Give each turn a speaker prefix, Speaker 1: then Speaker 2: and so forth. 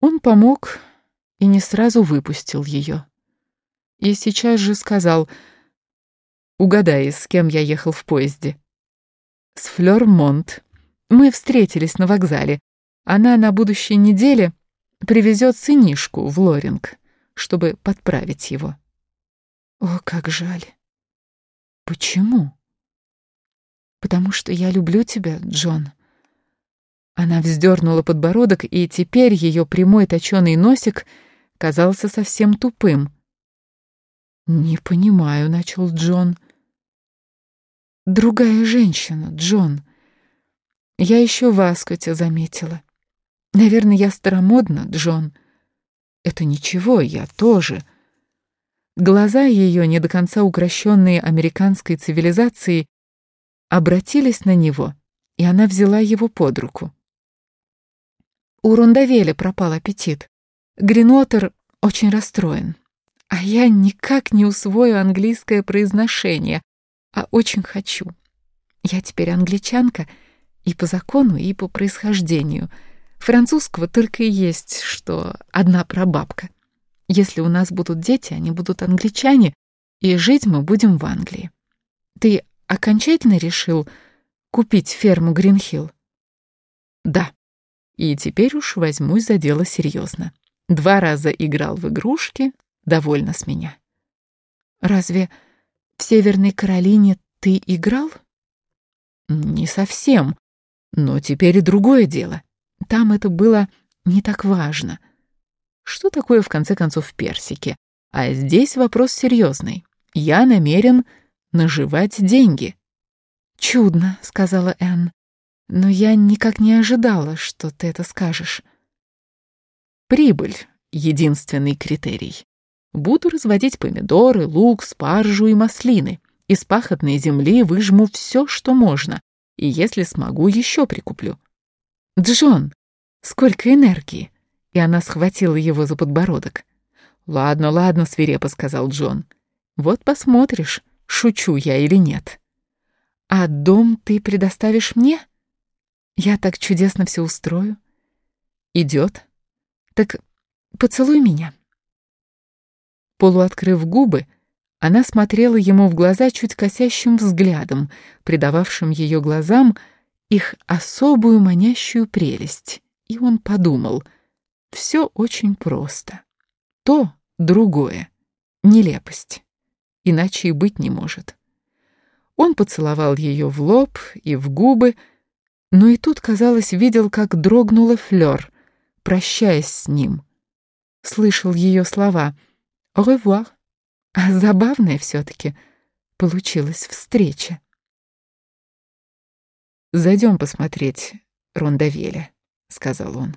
Speaker 1: Он помог и не сразу выпустил ее. И сейчас же сказал, «Угадай, с кем я ехал в поезде?» «С Флёр Монт. Мы встретились на вокзале. Она на будущей неделе привезет сынишку в Лоринг, чтобы подправить его». «О, как жаль!» «Почему?» «Потому что я люблю тебя, Джон». Она вздернула подбородок, и теперь ее прямой точеный носик казался совсем тупым. «Не понимаю», — начал Джон. «Другая женщина, Джон. Я еще в Аскоте заметила. Наверное, я старомодна, Джон. Это ничего, я тоже». Глаза ее, не до конца укращенные американской цивилизацией, обратились на него, и она взяла его под руку. У Рундавеля пропал аппетит. Гринотер очень расстроен. А я никак не усвою английское произношение, а очень хочу. Я теперь англичанка и по закону, и по происхождению. Французского только и есть, что одна прабабка. Если у нас будут дети, они будут англичане, и жить мы будем в Англии. Ты окончательно решил купить ферму Гринхилл? Да. И теперь уж возьмусь за дело серьезно. Два раза играл в игрушки, довольно с меня. Разве в Северной Каролине ты играл? Не совсем, но теперь и другое дело. Там это было не так важно. Что такое, в конце концов, персики? А здесь вопрос серьезный. Я намерен наживать деньги. «Чудно», — сказала Энн но я никак не ожидала, что ты это скажешь. Прибыль — единственный критерий. Буду разводить помидоры, лук, спаржу и маслины. Из пахотной земли выжму все, что можно, и если смогу, еще прикуплю. Джон, сколько энергии! И она схватила его за подбородок. «Ладно, ладно», — свирепо сказал Джон. «Вот посмотришь, шучу я или нет». «А дом ты предоставишь мне?» Я так чудесно все устрою. Идет. Так поцелуй меня. Полуоткрыв губы, она смотрела ему в глаза чуть косящим взглядом, придававшим ее глазам их особую манящую прелесть. И он подумал, все очень просто. То другое. Нелепость. Иначе и быть не может. Он поцеловал ее в лоб и в губы, но и тут, казалось, видел, как дрогнула Флёр, прощаясь с ним. Слышал ее слова «Au revoir». А забавная все-таки получилась встреча. «Зайдем посмотреть Рондавеля», — сказал он.